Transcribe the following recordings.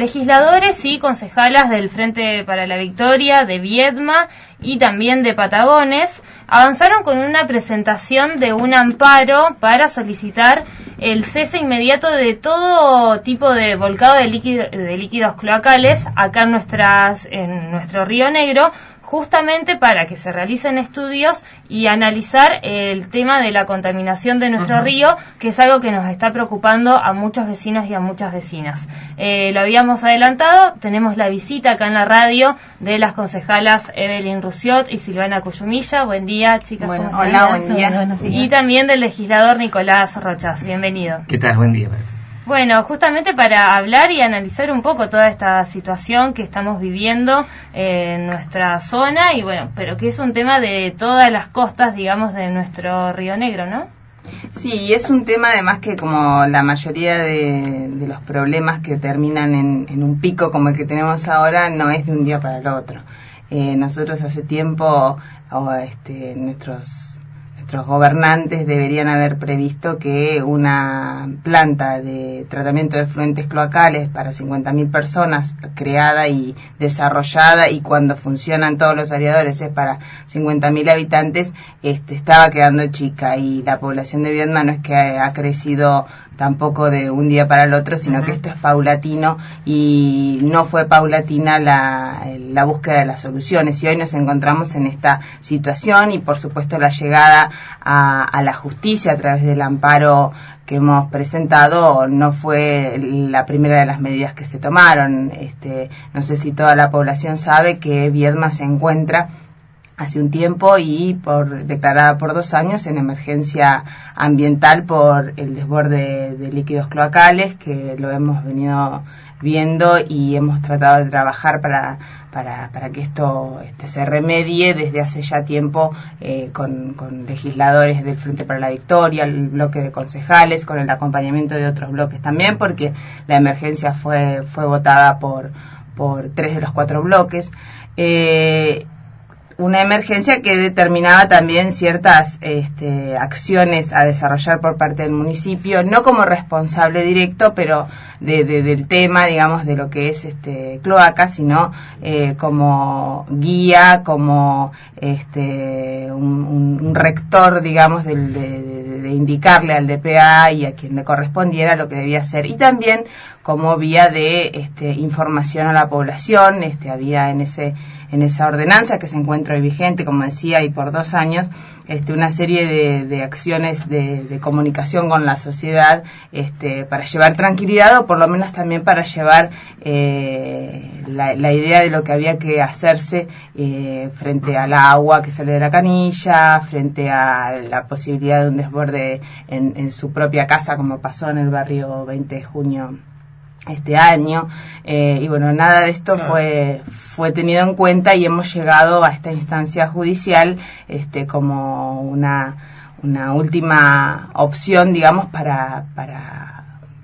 Legisladores y concejalas del Frente para la Victoria, de Viedma y también de Patagones avanzaron con una presentación de un amparo para solicitar el cese inmediato de todo tipo de volcado de, de líquidos cloacales acá en, nuestras, en nuestro río Negro, justamente para que se realicen estudios y analizar el tema de la contaminación de nuestro río, que es algo que nos está preocupando a muchos vecinos y a muchas vecinas. Eh, lo habíamos adelantado, tenemos la visita acá en la radio de las concejalas Evelyn Rusiot y Silvana Cuyumilla. Buen día, chicas. hola, buen día. Y también del legislador Nicolás Rochas. Bienvenido. ¿Qué tal? Buen día. Bueno, justamente para hablar y analizar un poco toda esta situación que estamos viviendo en nuestra zona y bueno, pero que es un tema de todas las costas, digamos, de nuestro Río Negro, ¿no? Sí, es un tema además que como la mayoría de, los problemas que terminan en, un pico como el que tenemos ahora no es de un día para el otro. Eh, nosotros hace tiempo, este, nuestros nuestros gobernantes deberían haber previsto que una planta de tratamiento de fluentes cloacales para 50.000 personas creada y desarrollada y cuando funcionan todos los areadores es para 50.000 habitantes, este, estaba quedando chica y la población de Vietnam no es que ha crecido tampoco de un día para el otro, sino que esto es paulatino y no fue paulatina la, la búsqueda de las soluciones. Y hoy nos encontramos en esta situación y, por supuesto, la llegada a, a la justicia a través del amparo que hemos presentado no fue la primera de las medidas que se tomaron. Este, no sé si toda la población sabe que Viedma se encuentra hace un tiempo y por declarada por dos años en emergencia ambiental por el desborde de líquidos cloacales que lo hemos venido viendo y hemos tratado de trabajar para, para, para que esto este, se remedie desde hace ya tiempo eh, con, con, legisladores del Frente para la Victoria, el bloque de concejales, con el acompañamiento de otros bloques también, porque la emergencia fue, fue votada por, por tres de los cuatro bloques. Eh, una emergencia que determinaba también ciertas este, acciones a desarrollar por parte del municipio, no como responsable directo, pero de, del tema, digamos, de lo que es este, cloaca, sino eh, como guía, como este, un, rector, digamos, de, de, indicarle al DPA y a quien le correspondiera lo que debía hacer. Y también como vía de este, información a la población, este, había en ese en esa ordenanza que se encuentra vigente, como decía, y por dos años, este, una serie de, de acciones de, de, comunicación con la sociedad este, para llevar tranquilidad o por lo menos también para llevar eh, la, la, idea de lo que había que hacerse eh, frente al agua que sale de la canilla, frente a la posibilidad de un desborde en, en su propia casa, como pasó en el barrio 20 de junio este año. Eh, y bueno nada de esto fue fue tenido en cuenta y hemos llegado a esta instancia judicial este como una una última opción digamos para para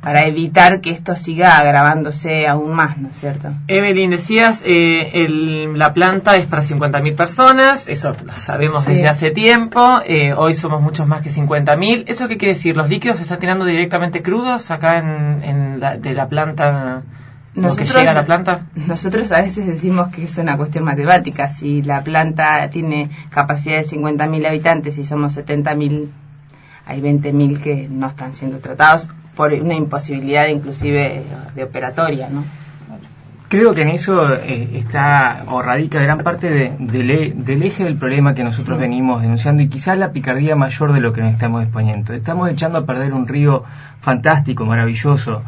para evitar que esto siga agravándose aún más, ¿no es cierto? Evelyn, decías, eh, la planta es para 50.000 personas, eso lo sabemos desde hace tiempo, eh, hoy somos muchos más que 50.000. ¿Eso qué quiere decir? ¿Los líquidos se están tirando directamente crudos acá en, de la planta? Nosotros, que llega a la planta? Nosotros a veces decimos que es una cuestión matemática. Si la planta tiene capacidad de 50.000 habitantes y somos 70.000, hay 20.000 que no están siendo tratados por una imposibilidad inclusive de operatoria, ¿no? Creo que en eso eh, está o radica gran parte del eje del problema que nosotros venimos denunciando y quizás la picardía mayor de lo que nos estamos exponiendo. Estamos echando a perder un río fantástico, maravilloso,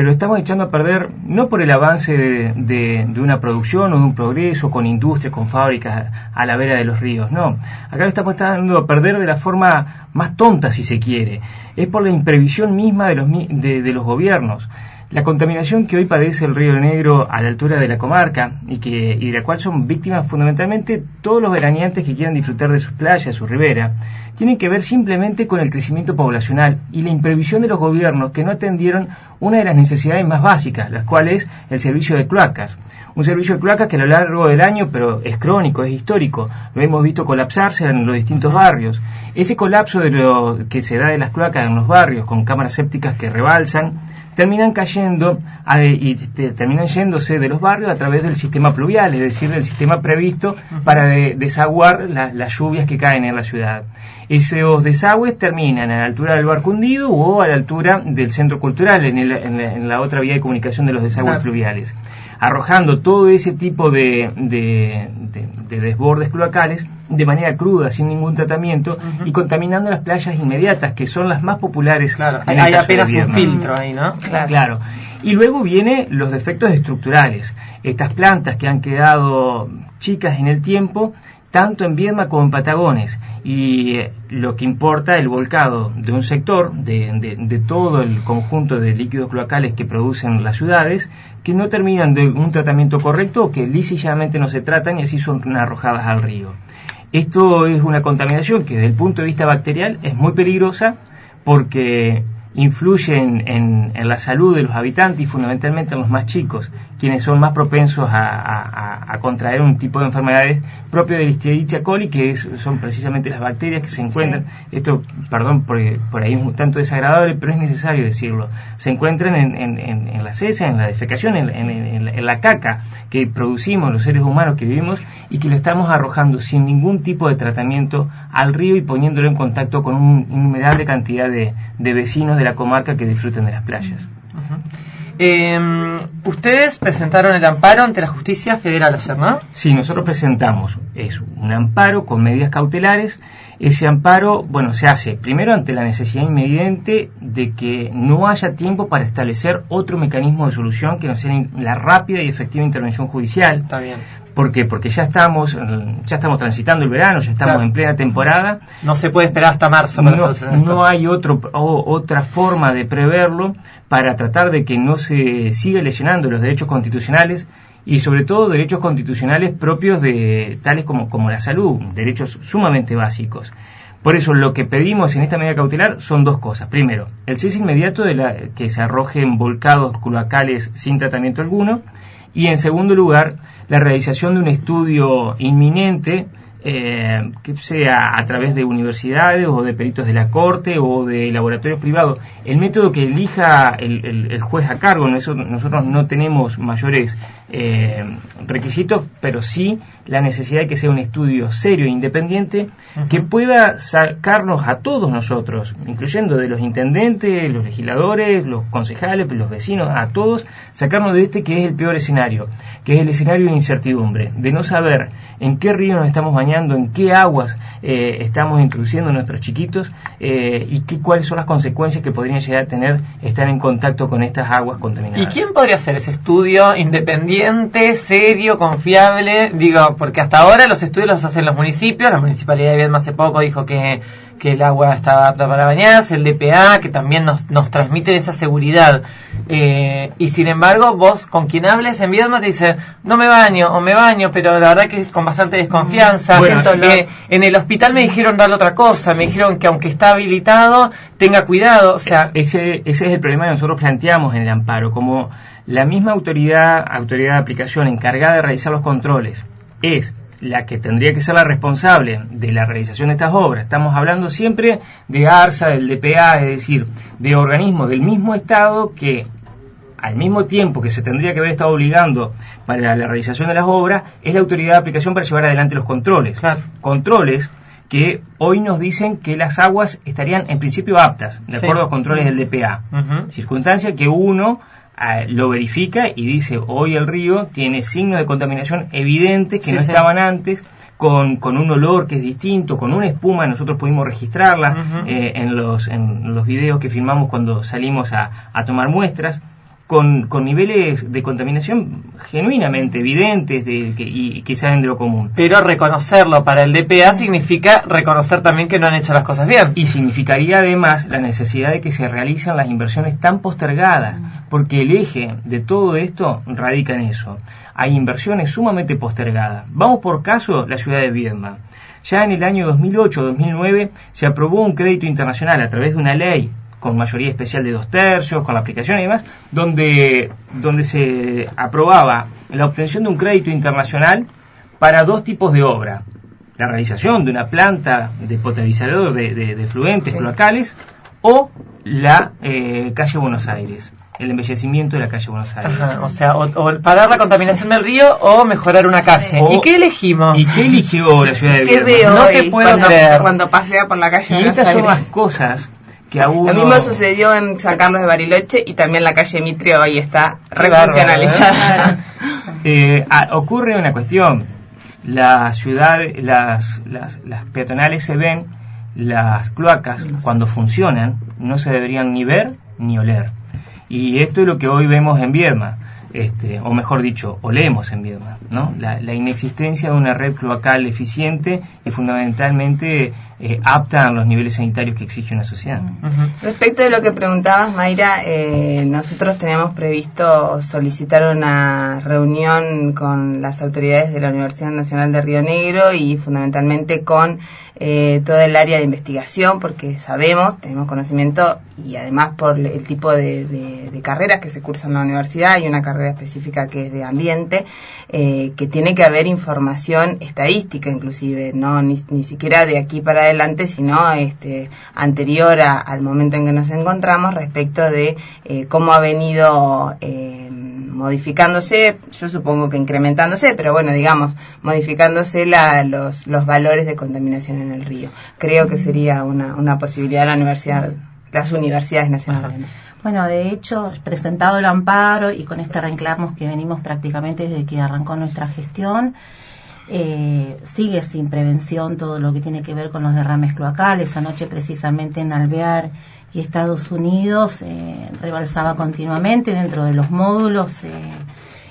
pero estamos echando a perder no por el avance de, una producción o de un progreso con industria, con fábricas a la vera de los ríos, no. Acá lo estamos echando a perder de la forma más tonta, si se quiere. Es por la imprevisión misma de los, de los gobiernos. La contaminación que hoy padece el río Negro a la altura de la comarca y, que, y de la cual son víctimas fundamentalmente todos los veraneantes que quieran disfrutar de sus playas, su ribera, tienen que ver simplemente con el crecimiento poblacional y la imprevisión de los gobiernos que no atendieron una de las necesidades más básicas, las cuales el servicio de cloacas. Un servicio de cloacas que a lo largo del año, pero es crónico, es histórico, lo hemos visto colapsarse en los distintos barrios. Ese colapso de lo que se da de las cloacas en los barrios, con cámaras sépticas que rebalsan, terminan cayendo y terminan yéndose de los barrios a través del sistema pluvial, es decir, del sistema previsto para desaguar las lluvias que caen en la ciudad. Esos desagües terminan a la altura del barco hundido o a la altura del centro cultural, en, la, otra vía de comunicación de los desagües fluviales, arrojando todo ese tipo de, desbordes cloacales de manera cruda, sin ningún tratamiento, y contaminando las playas inmediatas, que son las más populares. Claro, hay apenas un filtro ahí, ¿no? claro. Y luego vienen los defectos estructurales. Estas plantas que han quedado chicas en el tiempo, tanto en Viedma como en Patagones. Y eh, lo que importa el volcado de un sector, de, todo el conjunto de líquidos cloacales que producen las ciudades, que no terminan de un tratamiento correcto o que lícitamente no se tratan y así son arrojadas al río. Esto es una contaminación que desde el punto de vista bacterial es muy peligrosa porque influye en, la salud de los habitantes y fundamentalmente en los más chicos, quienes son más propensos a, contraer un tipo de enfermedades propio de Listeria coli, que son precisamente las bacterias que se encuentran, esto, perdón, por, por ahí es un tanto desagradable, pero es necesario decirlo, se encuentran en, la heces, en la defecación, en, la caca que producimos los seres humanos que vivimos y que lo estamos arrojando sin ningún tipo de tratamiento al río y poniéndolo en contacto con una innumerable cantidad de, de vecinos de la comarca que disfruten de las playas. Em, ustedes presentaron el amparo ante la justicia federal ayer, ¿no? Sí, nosotros presentamos es un amparo con medidas cautelares. Ese amparo, bueno, se hace primero ante la necesidad inmediante de que no haya tiempo para establecer otro mecanismo de solución que no sea la rápida y efectiva intervención judicial. Está bien. ¿Por qué? Porque ya estamos, ya estamos transitando el verano, ya estamos en plena temporada. No se puede esperar hasta marzo para no, No hay otro, otra forma de preverlo para tratar de que no se siga lesionando los derechos constitucionales y sobre todo derechos constitucionales propios de tales como, como la salud, derechos sumamente básicos. Por eso lo que pedimos en esta medida cautelar son dos cosas. Primero, el cese inmediato de la, que se arrojen volcados cloacales sin tratamiento alguno y en segundo lugar, la realización de un estudio inminente eh, que sea a través de universidades o de peritos de la corte o de laboratorios privados, el método que elija el, juez a cargo, nosotros no tenemos mayores eh, requisitos, pero sí la necesidad de que sea un estudio serio e independiente que pueda sacarnos a todos nosotros, incluyendo de los intendentes, los legisladores, los concejales, los vecinos, a todos, sacarnos de este que es el peor escenario, que es el escenario de incertidumbre, de no saber en qué río nos estamos bañando, en qué aguas eh, estamos introduciendo nuestros chiquitos eh, y qué, cuáles son las consecuencias que podrían llegar a tener estar en contacto con estas aguas contaminadas. ¿Y quién podría hacer ese estudio independiente, serio, confiable? Digo, porque hasta ahora los estudios los hacen los municipios, la Municipalidad de Viedma hace poco dijo que que el agua estaba apta para bañarse, el DPA, que también nos, nos transmite esa seguridad. Eh, y sin embargo, vos con quien hables en Viedma te dice, no me baño, o me baño, pero la verdad que con bastante desconfianza. Eh, en el hospital me dijeron darle otra cosa, me dijeron que aunque está habilitado, tenga cuidado. O sea, ese, ese es el problema que nosotros planteamos en el amparo, como la misma autoridad, autoridad de aplicación encargada de realizar los controles, es la que tendría que ser la responsable de la realización de estas obras. Estamos hablando siempre de ARSA, del DPA, es decir, de organismos del mismo Estado que al mismo tiempo que se tendría que haber estado obligando para la realización de las obras, es la autoridad de aplicación para llevar adelante los controles. Controles que hoy nos dicen que las aguas estarían en principio aptas, de acuerdo a los controles del DPA. Circunstancia que uno lo verifica y dice, hoy el río tiene signos de contaminación evidentes que no estaban antes, con, con, un olor que es distinto, con una espuma, nosotros pudimos registrarla eh, en, los, en los videos que filmamos cuando salimos a, a tomar muestras con, con niveles de contaminación genuinamente evidentes de, que, y que salen de lo común. Pero reconocerlo para el DPA significa reconocer también que no han hecho las cosas bien. Y significaría además la necesidad de que se realicen las inversiones tan postergadas, porque el eje de todo esto radica en eso. Hay inversiones sumamente postergadas. Vamos por caso la ciudad de Viedma. Ya en el año 2008-2009 se aprobó un crédito internacional a través de una ley con mayoría especial de dos tercios, con la aplicación y demás, donde, donde se aprobaba la obtención de un crédito internacional para dos tipos de obra. La realización de una planta de potabilizador de, de, fluentes locales o la eh, calle Buenos Aires. el embellecimiento de la calle Buenos Aires. o sea, o, parar la contaminación del río o mejorar una calle. ¿Y qué elegimos? ¿Y qué eligió la ciudad de ¿Qué veo no te puedo cuando, creer. Cuando pasea por la calle Y estas son las cosas que a Lo mismo sucedió en San Carlos de Bariloche y también la calle Mitrio ahí está refuncionalizada. Eh, ah, ocurre una cuestión. La ciudad, las, las, las peatonales se ven, las cloacas, cuando funcionan, no se deberían ni ver ni oler. Y esto es lo que hoy vemos en Viedma, este, o mejor dicho, olemos en Viedma, ¿no? La, inexistencia de una red cloacal eficiente y fundamentalmente eh, apta a los niveles sanitarios que exige una sociedad. Respecto de lo que preguntabas, Mayra, eh, nosotros teníamos previsto solicitar una reunión con las autoridades de la Universidad Nacional de Río Negro y fundamentalmente con eh, toda el área de investigación, porque sabemos, tenemos conocimiento y además por el tipo de, carreras que se cursan en la universidad, hay una carrera específica que es de ambiente, eh, que tiene que haber información estadística inclusive, no ni, siquiera de aquí para adelante, sino este, anterior al momento en que nos encontramos respecto de eh, cómo ha venido eh, modificándose, yo supongo que incrementándose, pero bueno, digamos, modificándose la, los, los valores de contaminación en el río. Creo que sería una, una posibilidad de la universidad, las universidades nacionales. Bueno, de hecho, presentado el amparo y con este reclamo que venimos prácticamente desde que arrancó nuestra gestión, eh, sigue sin prevención todo lo que tiene que ver con los derrames cloacales. Anoche precisamente en Alvear y Estados Unidos eh, rebalsaba continuamente dentro de los módulos eh,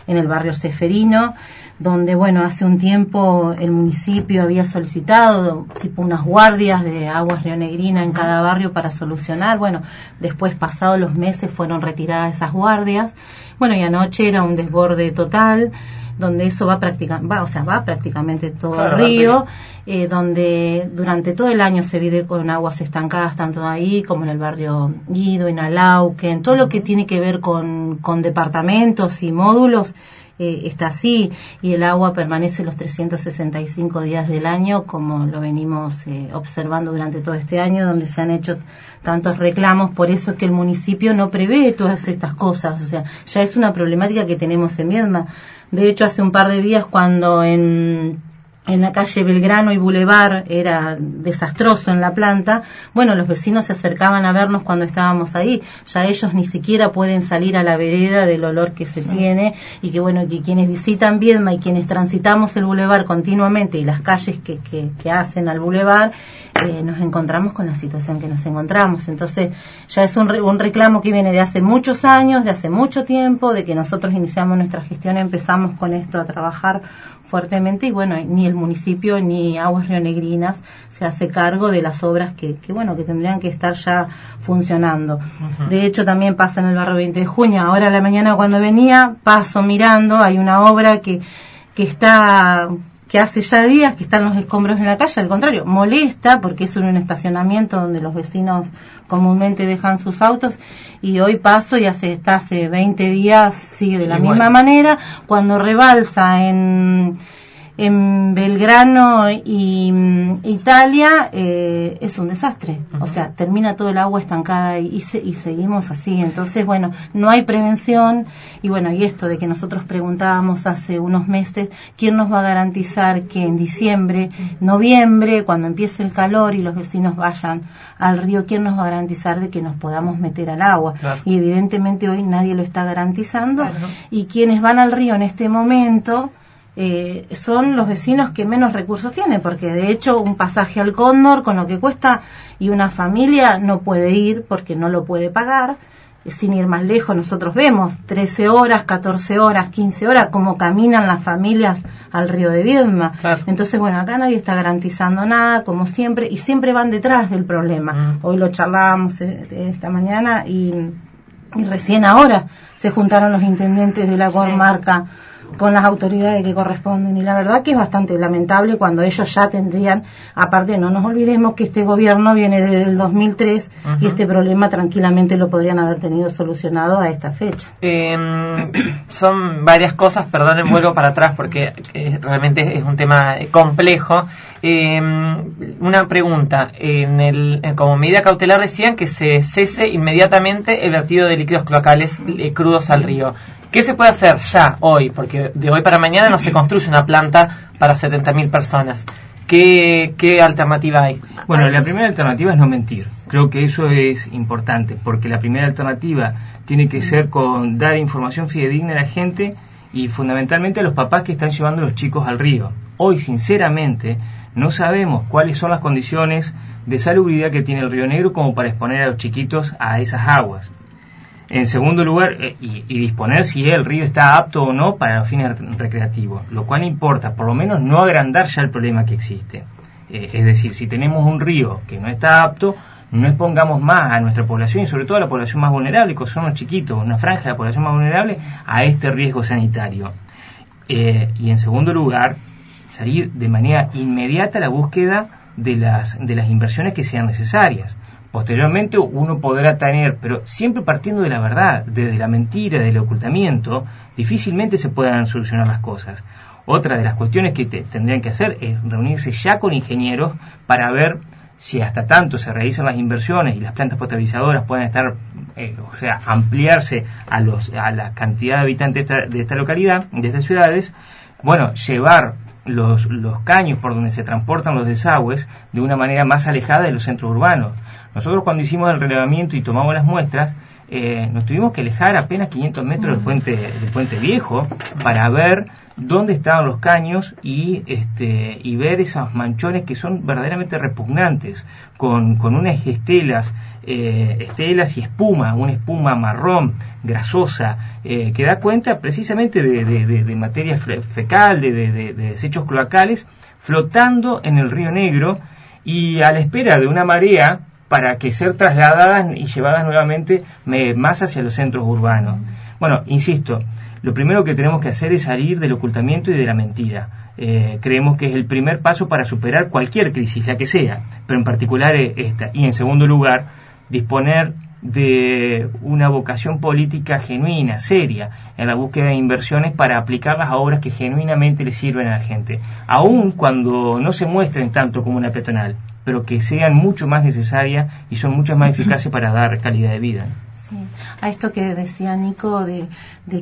en el barrio Seferino, donde, bueno, hace un tiempo el municipio había solicitado tipo unas guardias de aguas rionegrina en cada barrio para solucionar. Bueno, después, pasados los meses, fueron retiradas esas guardias. Bueno, y anoche era un desborde total donde eso va prácticamente, va, o sea, va prácticamente todo el río, eh, donde durante todo el año se vive con aguas estancadas, tanto ahí como en el barrio Guido, en Alauquen, todo lo que tiene que ver con, con departamentos y módulos, eh, está así y el agua permanece los 365 días del año como lo venimos eh, observando durante todo este año donde se han hecho tantos reclamos. Por eso es que el municipio no prevé todas estas cosas o sea ya es una problemática que tenemos en Viedma de hecho hace un par de días cuando en en la calle Belgrano y Boulevard era desastroso en la planta, bueno, los vecinos se acercaban a vernos cuando estábamos ahí, ya ellos ni siquiera pueden salir a la vereda del olor que se tiene y que bueno, que quienes visitan Viedma y quienes transitamos el Boulevard continuamente y las calles que, que, que hacen al Boulevard, eh, nos encontramos con la situación que nos encontramos. Entonces, ya es un, un reclamo que viene de hace muchos años, de hace mucho tiempo, de que nosotros iniciamos nuestra gestión, empezamos con esto a trabajar fuertemente y bueno, ni el municipio ni Aguas Rionegrinas se hace cargo de las obras que, que bueno, que tendrían que estar ya funcionando. De hecho, también pasa en el barrio 20 de junio. Ahora a la mañana cuando venía, paso mirando, hay una obra que, que está que hace ya días que están los escombros en la calle, al contrario, molesta porque es un estacionamiento donde los vecinos comúnmente dejan sus autos y hoy paso y hace, está hace 20 días sigue de la misma manera, cuando rebalsa en en Belgrano y mm, Italia eh, es un desastre. O sea, termina todo el agua estancada y, y, seguimos así. Entonces, bueno, no hay prevención y bueno, y esto de que nosotros preguntábamos hace unos meses, ¿quién nos va a garantizar que en diciembre, noviembre, cuando empiece el calor y los vecinos vayan al río, quién nos va a garantizar de que nos podamos meter al agua? Y evidentemente hoy nadie lo está garantizando y quienes van al río en este momento, eh, son los vecinos que menos recursos tienen, porque de hecho un pasaje al Cóndor con lo que cuesta y una familia no puede ir porque no lo puede pagar. Sin ir más lejos, nosotros vemos 13 horas, 14 horas, 15 horas, cómo caminan las familias al río de Viedma. Entonces, bueno, acá nadie está garantizando nada, como siempre, y siempre van detrás del problema. Mm. Hoy lo charlábamos eh, esta mañana y, recién ahora se juntaron los intendentes de la comarca con las autoridades que corresponden. Y la verdad que es bastante lamentable cuando ellos ya tendrían, aparte no nos olvidemos que este gobierno viene desde el 2003 y este problema tranquilamente lo podrían haber tenido solucionado a esta fecha. Em, son varias cosas, perdonen, vuelvo para atrás porque eh, realmente es un tema complejo. Em, una pregunta, en el, como medida cautelar decían que se cese inmediatamente el vertido de líquidos cloacales eh, crudos al río. ¿Qué se puede hacer ya, hoy? Porque de hoy para mañana no se construye una planta para 70.000 personas. ¿Qué, ¿Qué alternativa hay? Bueno, la primera alternativa es no mentir. Creo que eso es importante, porque la primera alternativa tiene que ser con dar información fidedigna a la gente y fundamentalmente a los papás que están llevando a los chicos al río. Hoy, sinceramente, no sabemos cuáles son las condiciones de salubridad que tiene el río Negro como para exponer a los chiquitos a esas aguas. En segundo lugar, eh, y, disponer si el río está apto o no para los fines recreativos, lo cual importa, por lo menos no agrandar ya el problema que existe. Eh, es decir, si tenemos un río que no está apto, no expongamos más a nuestra población y sobre todo a la población más vulnerable, que son los chiquitos, una franja de la población más vulnerable, a este riesgo sanitario. Eh, y en segundo lugar, salir de manera inmediata a la búsqueda de las, de las inversiones que sean necesarias. Posteriormente uno podrá tener, pero siempre partiendo de la verdad, desde la mentira, del ocultamiento, difícilmente se puedan solucionar las cosas. Otra de las cuestiones que tendrían que hacer es reunirse ya con ingenieros para ver si hasta tanto se realizan las inversiones y las plantas potabilizadoras pueden estar, eh, o sea, ampliarse a, los, a la cantidad de habitantes de esta, de esta localidad, de estas ciudades, bueno, llevar los, los caños por donde se transportan los desagües de una manera más alejada de los centros urbanos. Nosotros cuando hicimos el relevamiento y tomamos las muestras, eh, nos tuvimos que alejar apenas 500 metros del puente, del puente viejo para ver dónde estaban los caños y, este, y ver esos manchones que son verdaderamente repugnantes, con, con unas estelas, eh, estelas y espuma, una espuma marrón, grasosa, eh, que da cuenta precisamente de, de, de materia fecal, de desechos cloacales, flotando en el río Negro y a la espera de una marea para que ser trasladadas y llevadas nuevamente más hacia los centros urbanos. Bueno, insisto, lo primero que tenemos que hacer es salir del ocultamiento y de la mentira. Eh, creemos que es el primer paso para superar cualquier crisis, la que sea, pero en particular esta. Y en segundo lugar, disponer de una vocación política genuina, seria, en la búsqueda de inversiones para aplicarlas a obras que genuinamente le sirven a la gente, aun cuando no se muestren tanto como una peatonal pero que sean mucho más necesarias y son mucho más eficaces para dar calidad de vida. A esto que decía Nico, de,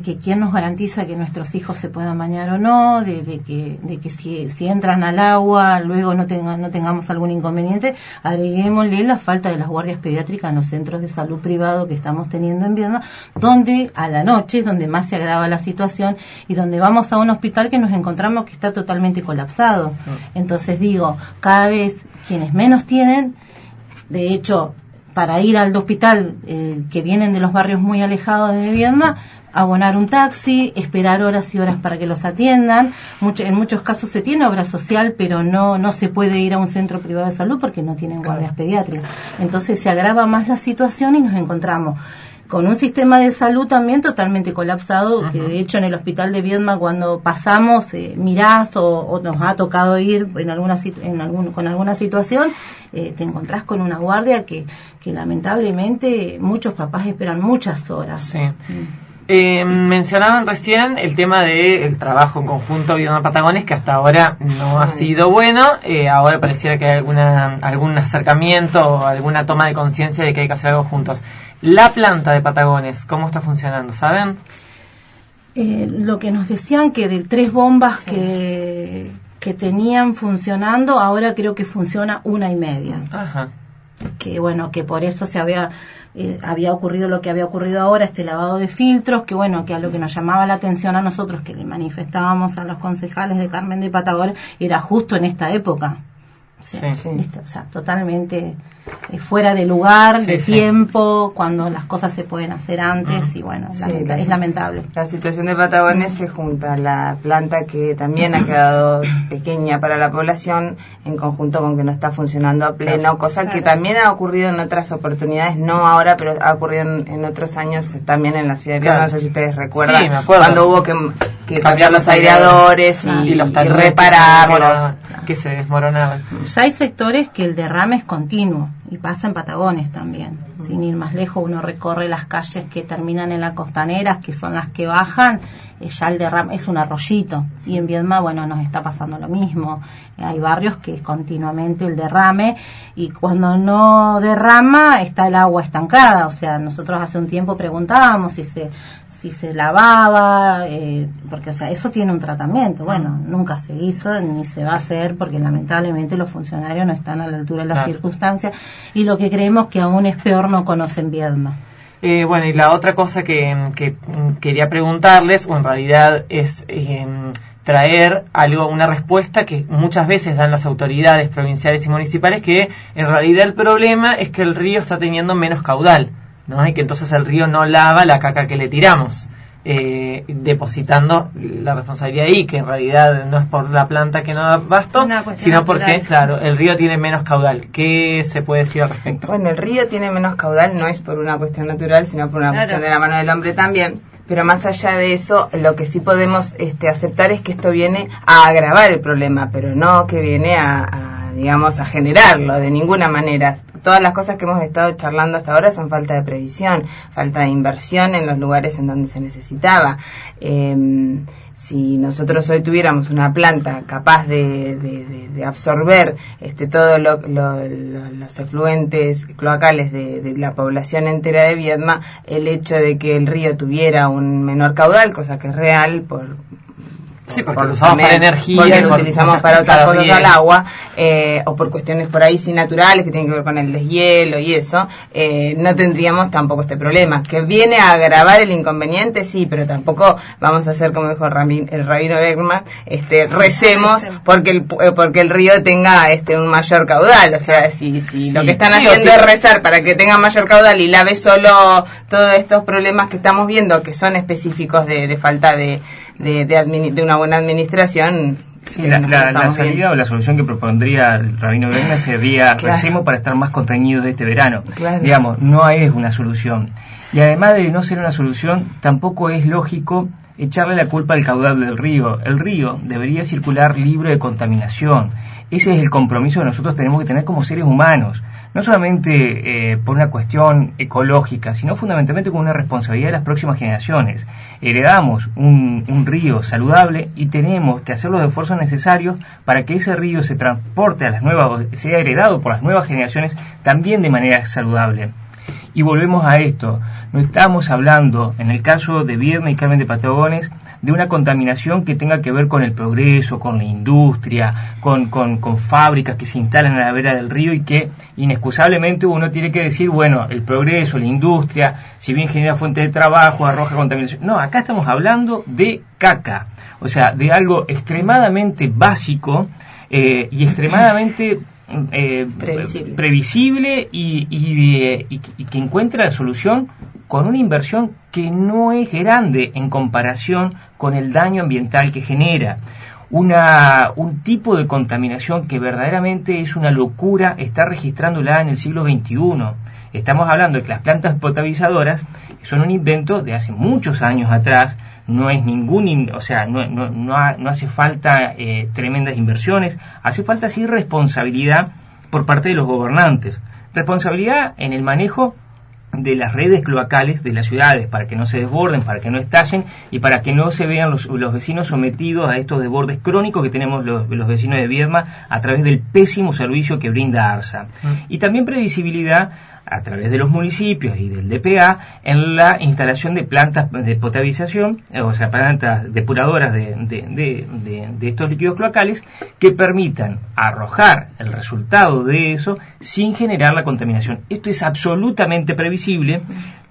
que quién nos garantiza que nuestros hijos se puedan bañar o no, de, que, de que si, si, entran al agua luego no, no tengamos algún inconveniente, agreguémosle la falta de las guardias pediátricas en los centros de salud privado que estamos teniendo en Vietnam, donde a la noche, donde más se agrava la situación y donde vamos a un hospital que nos encontramos que está totalmente colapsado. Mm. Entonces digo, cada vez quienes menos tienen, de hecho, para ir al hospital eh, que vienen de los barrios muy alejados de Viedma, abonar un taxi, esperar horas y horas para que los atiendan. en muchos casos se tiene obra social, pero no, no se puede ir a un centro privado de salud porque no tienen guardias pediátricas. Entonces se agrava más la situación y nos encontramos con un sistema de salud también totalmente colapsado, que de hecho en el hospital de Viedma cuando pasamos, eh, mirás o, nos ha tocado ir en alguna, en algún, con alguna situación, eh, te encontrás con una guardia que, que lamentablemente muchos papás esperan muchas horas. Sí. Mm. Eh, mencionaban recién el tema del trabajo en conjunto Viedma Patagones, que hasta ahora no ha sido bueno. Eh, ahora pareciera que hay alguna, algún acercamiento o alguna toma de conciencia de que hay que hacer algo juntos. La planta de Patagones, ¿cómo está funcionando? ¿Saben? Eh, lo que nos decían que de tres bombas que, que tenían funcionando, ahora creo que funciona una y media. Ajá. Que bueno, que por eso se había eh, había ocurrido lo que había ocurrido ahora, este lavado de filtros, que bueno, que a lo que nos llamaba la atención a nosotros, que le manifestábamos a los concejales de Carmen de Patagones, era justo en esta época. Sí, sí. o sea, totalmente eh, fuera de lugar, de tiempo, cuando las cosas se pueden hacer antes y bueno, es lamentable. La situación de Patagones se junta. La planta que también ha quedado pequeña para la población en conjunto con que no está funcionando a pleno, cosa que también ha ocurrido en otras oportunidades, no ahora, pero ha ocurrido en, otros años también en la ciudad de no sé si ustedes recuerdan, cuando hubo que que cambiar los aireadores y, y los y repararlos. Que se desmoronaban. Ya hay sectores que el derrame es continuo y pasa en Patagones también. Sin ir más lejos, uno recorre las calles que terminan en las costaneras, que son las que bajan, eh, ya el derrame es un arroyito. Y en Viedma, bueno, nos está pasando lo mismo. Eh, hay barrios que continuamente el derrame y cuando no derrama está el agua estancada. O sea, nosotros hace un tiempo preguntábamos si se si se lavaba, eh, porque o sea, eso tiene un tratamiento. Bueno, nunca se hizo ni se va a hacer porque lamentablemente los funcionarios no están a la altura de las Claro. circunstancias y lo que creemos que aún es peor no conocen Viedma. Eh, bueno, y la otra cosa que, que, quería preguntarles, o en realidad es eh, traer algo, una respuesta que muchas veces dan las autoridades provinciales y municipales, que en realidad el problema es que el río está teniendo menos caudal, ¿no? Y que entonces el río no lava la caca que le tiramos. eh, depositando la responsabilidad ahí, que en realidad no es por la planta que no da basto, sino porque, natural. claro, el río tiene menos caudal. ¿Qué se puede decir al respecto? Bueno, el río tiene menos caudal, no es por una cuestión natural, sino por una Claro. cuestión de la mano del hombre también. Pero más allá de eso, lo que sí podemos este, aceptar es que esto viene a agravar el problema, pero no que viene a, a, digamos, a generarlo de ninguna manera. Todas las cosas que hemos estado charlando hasta ahora son falta de previsión, falta de inversión en los lugares en donde se necesitaba. Em, si nosotros hoy tuviéramos una planta capaz de, de- de- de absorber este todo lo- lo- lo- los efluentes cloacales de la población entera de Viedma, el hecho de que el río tuviera un menor caudal, cosa que es real por Sí, porque por lo usamos para energía, porque lo por utilizamos para otras cosas bien. al agua eh, o por cuestiones por ahí sí naturales que tienen que ver con el deshielo y eso eh, no tendríamos tampoco este problema. Que viene a agravar el inconveniente sí pero tampoco vamos a hacer como dijo el, rabino Beckman este recemos porque el pu- eh, porque el río tenga este un mayor caudal. O sea si si lo que están Sí, haciendo es rezar para que tenga mayor caudal y lave solo todos estos problemas que estamos viendo que son específicos de, de falta de de, de, de una buena administración Sí, la, nos la- la estamos bien. salida o la solución que propondría el rabino Berna sería Claro. recemos para estar más contenidos este verano. Claro. Digamos, no es una solución. Y además de no ser una solución, tampoco es lógico echarle la culpa al caudal del río. El río debería circular libre de contaminación. Ese es el compromiso que nosotros tenemos que tener como seres humanos. No solamente eh, por una cuestión ecológica, sino fundamentalmente con una responsabilidad de las próximas generaciones. Heredamos un, un río saludable y tenemos que hacer los esfuerzos necesarios para que ese río se transporte a las nuevas, sea heredado por las nuevas generaciones también de manera saludable. Y volvemos a esto. No estamos hablando, en el caso de Viernes y Carmen de Patagones, de una contaminación que tenga que ver con el progreso, con la industria, con, con, con fábricas que se instalan a la vera del río y que inexcusablemente uno tiene que decir, bueno, el progreso, la industria, si bien genera fuente de trabajo, arroja contaminación. No, acá estamos hablando de caca, o sea, de algo extremadamente básico eh, y extremadamente eh, Previsible. previsible y, y, eh, y- y que encuentra la solución con una inversión que no es grande en comparación con el daño ambiental que genera. Una, un tipo de contaminación que verdaderamente es una locura está registrándola en el siglo XXI. Estamos hablando de que las plantas potabilizadoras son un invento de hace muchos años atrás, no es ningún, in- o sea, no, no, no, ha- no hace falta eh, tremendas inversiones, hace falta sí responsabilidad por parte de los gobernantes. Responsabilidad en el manejo de las redes cloacales de las ciudades para que no se desborden, para que no estallen y para que no se vean los, los vecinos sometidos a estos desbordes crónicos que tenemos los, los vecinos de Viedma a través del pésimo servicio que brinda ARSA. Y también previsibilidad a través de los municipios y del DPA en la instalación de plantas de potabilización, eh, o sea, plantas depuradoras de, de- de- estos líquidos cloacales que permitan arrojar el resultado de eso sin generar la contaminación. Esto es absolutamente previsible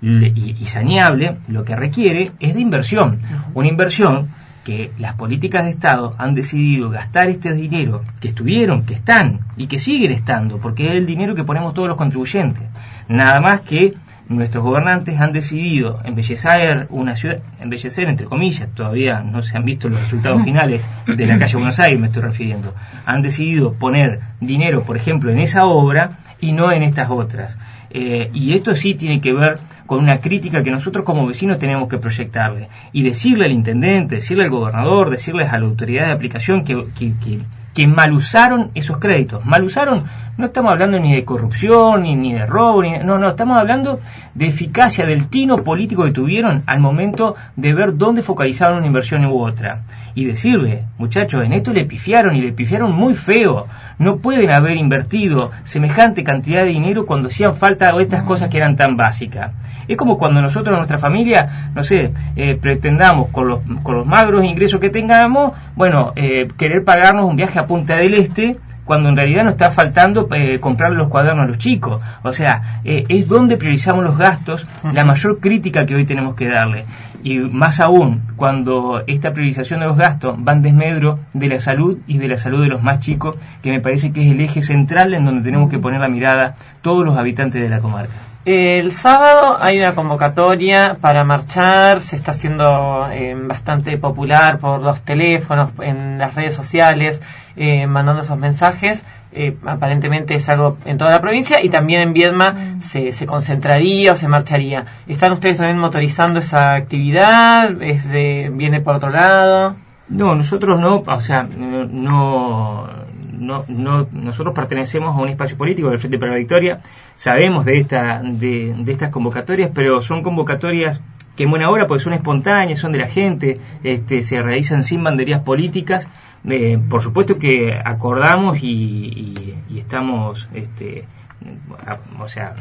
le- y, y saneable, lo que requiere es de inversión. Una inversión que las políticas de Estado han decidido gastar este dinero que estuvieron, que están y que siguen estando, porque es el dinero que ponemos todos los contribuyentes. Nada más que nuestros gobernantes han decidido embellecer una ciudad, embellecer entre comillas, todavía no se han visto los resultados finales de la calle Buenos Aires, me estoy refiriendo. Han decidido poner dinero, por ejemplo, en esa obra y no en estas otras. Eh, y esto sí tiene que ver con una crítica que nosotros como vecinos tenemos que proyectarle y decirle al intendente, decirle al gobernador, decirles a la autoridad de aplicación que, que, que que mal usaron esos créditos. Mal usaron, no estamos hablando ni de corrupción, ni, ni de robo, ni, no, no, estamos hablando de eficacia del tino político que tuvieron al momento de ver dónde focalizaron una inversión u otra. Y decirle, muchachos, en esto le pifiaron y le pifiaron muy feo. No pueden haber invertido semejante cantidad de dinero cuando hacían falta estas cosas que eran tan básicas. Es como cuando nosotros, nuestra familia, no sé, eh, pretendamos con los, con los magros ingresos que tengamos, bueno, eh, querer pagarnos un viaje a Punta del Este cuando en realidad nos está faltando eh, comprar los cuadernos a los chicos. O sea, eh, es donde priorizamos los gastos, la mayor crítica que hoy tenemos que darle. Y más aún, cuando esta priorización de los gastos va en desmedro de la salud y de la salud de los más chicos, que me parece que es el eje central en donde tenemos que poner la mirada todos los habitantes de la comarca. El sábado hay una convocatoria para marchar, se está haciendo eh, bastante popular por los teléfonos, en las redes sociales, eh, mandando esos mensajes. Eh, aparentemente es algo en toda la provincia y también en Viedma se, se concentraría o se marcharía. ¿Están ustedes también motorizando esa actividad? ¿Es de, ¿Viene por otro lado? No, nosotros no, o sea, no, no, no, nosotros pertenecemos a un espacio político del Frente para la Victoria, sabemos de, esta, de, de estas convocatorias, pero son convocatorias que en buena hora, porque son espontáneas, son de la gente, este, se realizan sin banderías políticas. Eh, por supuesto que acordamos y, y, estamos, este, o sea,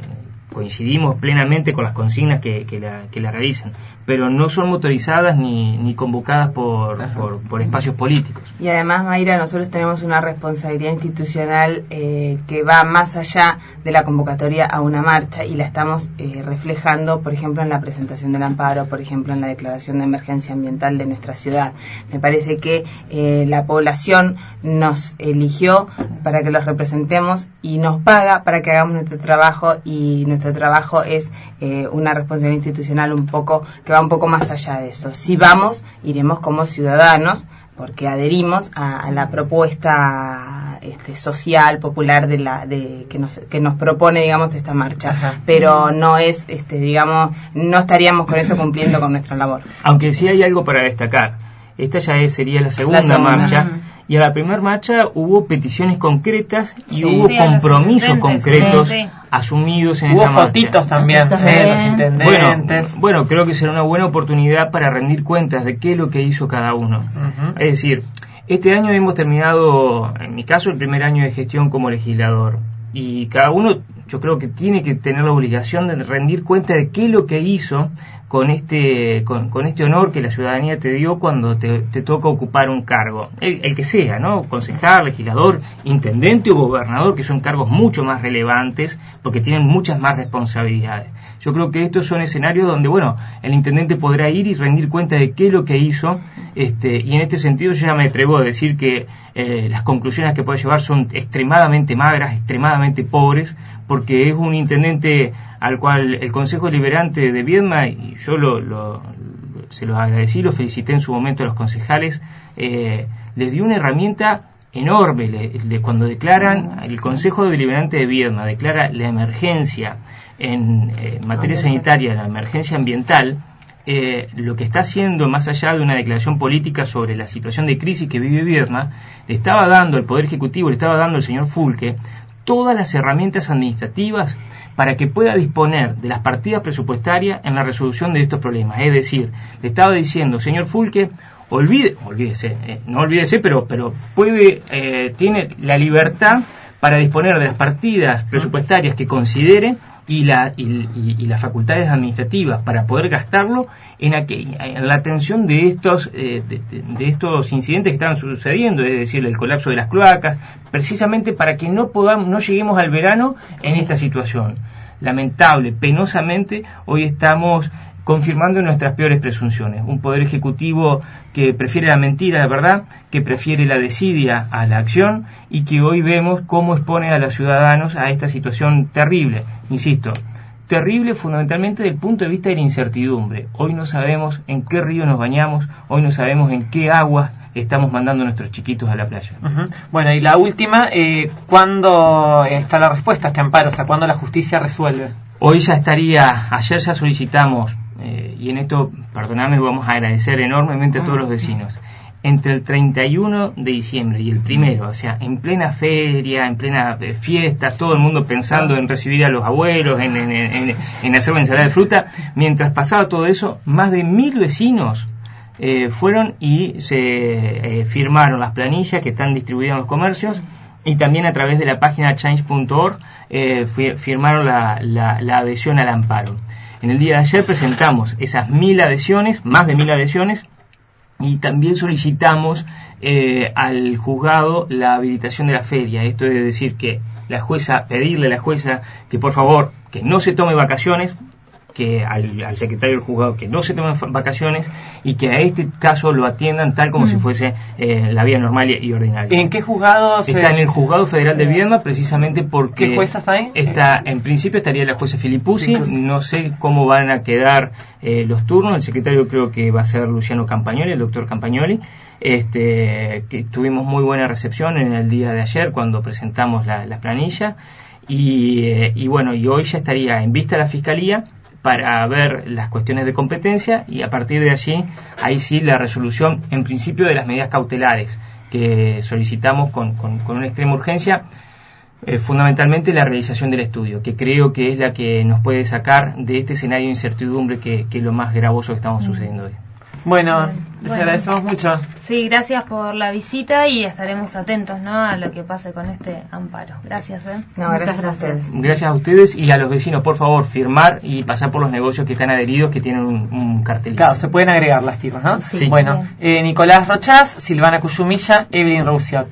coincidimos plenamente con las consignas que, que, que la realizan, pero no son motorizadas ni, ni convocadas por, por, por espacios políticos. Y además, Mayra, nosotros tenemos una responsabilidad institucional eh, que va más allá de la convocatoria a una marcha y la estamos eh, reflejando, por ejemplo, en la presentación del amparo, por ejemplo, en la declaración de emergencia ambiental de nuestra ciudad. Me parece que eh, la población nos eligió para que los representemos y nos paga para que hagamos nuestro trabajo y nuestro trabajo es eh, una responsabilidad institucional un poco que va un poco más allá de eso. Si vamos, iremos como ciudadanos porque adherimos a, a la propuesta este, social popular de la de que nos que nos propone digamos esta marcha Ajá. pero no es este digamos no estaríamos con eso cumpliendo con nuestra labor Aunque sí hay algo para destacar. Esta ya es- sería la segunda, La segunda. marcha. Y a la primera marcha hubo peticiones concretas y Sí. hubo Sí, los compromisos concretos sí, sí. asumidos en Hubo esa marcha. fotitos también, los también. Bueno, intendentes. bueno, creo que será una buena oportunidad para rendir cuentas de qué es lo que hizo cada uno. Es decir, este año hemos terminado, en mi caso, el primer año de gestión como legislador. Y cada uno, yo creo que tiene que tener la obligación de rendir cuenta de qué es lo que hizo con este, con, este honor que la ciudadanía te dio cuando te, toca ocupar un cargo. El, el que sea, ¿no? Concejal, legislador, intendente o gobernador, que son cargos mucho más relevantes porque tienen muchas más responsabilidades. Yo creo que estos son escenarios donde, bueno, el intendente podrá ir y rendir cuenta de qué es lo que hizo, este, y en este sentido yo ya me atrevo a decir que eh, las conclusiones que puede llevar son extremadamente magras, extremadamente pobres, porque es un intendente al cual el Consejo Liberante de Viedma, y yo lo, se los agradecí, los felicité en su momento a los concejales, eh, les dio una herramienta enorme le- cuando declaran el Consejo Deliberante de Viedma declara la emergencia en eh, materia sanitaria, la emergencia ambiental, eh, lo que está haciendo más allá de una declaración política sobre la situación de crisis que vive Viedma, le estaba dando al Poder Ejecutivo, le estaba dando al señor Fulque todas las herramientas administrativas para que pueda disponer de las partidas presupuestarias en la resolución de estos problemas. Es decir, le estaba diciendo, señor Fulque, olvide, olvídese, eh, no olvídese, pero, pero puede, eh, tiene la libertad para disponer de las partidas presupuestarias que considere y, la, y, y- las facultades administrativas para poder gastarlo en, aquel- en la atención de estos, eh, de, de- estos incidentes que están sucediendo, es decir, el colapso de las cloacas, precisamente para que no podamos, no lleguemos al verano en esta situación. Lamentable, penosamente, hoy estamos confirmando nuestras peores presunciones. Un poder ejecutivo que prefiere la mentira, la verdad, que prefiere la desidia a la acción y que hoy vemos cómo expone a los ciudadanos a esta situación terrible. Insisto, terrible fundamentalmente desde el punto de vista de la incertidumbre. Hoy no sabemos en qué río nos bañamos, hoy no sabemos en qué aguas estamos mandando a nuestros chiquitos a la playa. Bueno, y la última, eh, ¿cuándo está la respuesta a este amparo? O sea, ¿cuándo la justicia resuelve? Hoy ya estaría, ayer ya solicitamos, eh, y en esto, perdonadme, vamos a agradecer enormemente a todos los vecinos. Entre el 31 de diciembre y el primero, o sea, en plena feria, en plena eh, fiesta, todo el mundo pensando en recibir a los abuelos, en, en, en, en hacer una ensalada de fruta, mientras pasaba todo eso, más de mil vecinos eh, fueron y se eh, firmaron las planillas que están distribuidas en los comercios y también a través de la página change.org eh, fi- firmaron la, la- la adhesión al amparo. En el día de ayer presentamos esas mil adhesiones, más de mil adhesiones, y también solicitamos eh, al juzgado la habilitación de la feria. Esto es decir que la jueza, pedirle a la jueza que por favor que no se tome vacaciones, que al, al secretario del juzgado que no se tome fa- vacaciones y que a este caso lo atiendan tal como si fuese eh, la vía normal y, y ordinaria. ¿En qué juzgado se- Está en el juzgado federal de Viedma precisamente porque ¿Qué jueza está ahí? está en principio estaría la jueza Filipuzzi. Filipuzzi. no sé cómo van a quedar eh, los turnos. El secretario creo que va a ser Luciano Campagnoli el doctor Campagnoli. Este que tuvimos muy buena recepción en el día de ayer cuando presentamos la, la planilla. Y, eh, y bueno y hoy ya estaría en vista la fiscalía para ver las cuestiones de competencia y a partir de allí, ahí sí la resolución en principio de las medidas cautelares que solicitamos con, con- con una extrema urgencia, eh, fundamentalmente la realización del estudio, que creo que es la que nos puede sacar de este escenario de incertidumbre que, que es lo más gravoso que estamos sucediendo hoy. Bueno, les Bueno. agradecemos mucho. Sí, gracias por la visita y estaremos atentos ¿no? a lo que pase con este amparo. Gracias. ¿eh? No, Muchas gracias, a gracias. ustedes. Gracias a ustedes y a los vecinos, por favor, firmar y pasar por los negocios que están adheridos, que tienen un, un cartelito. Claro, se pueden agregar las firmas, ¿no? Sí. Bueno, eh, Nicolás Rochás, Silvana Cuyumilla, Evelyn Rousiot.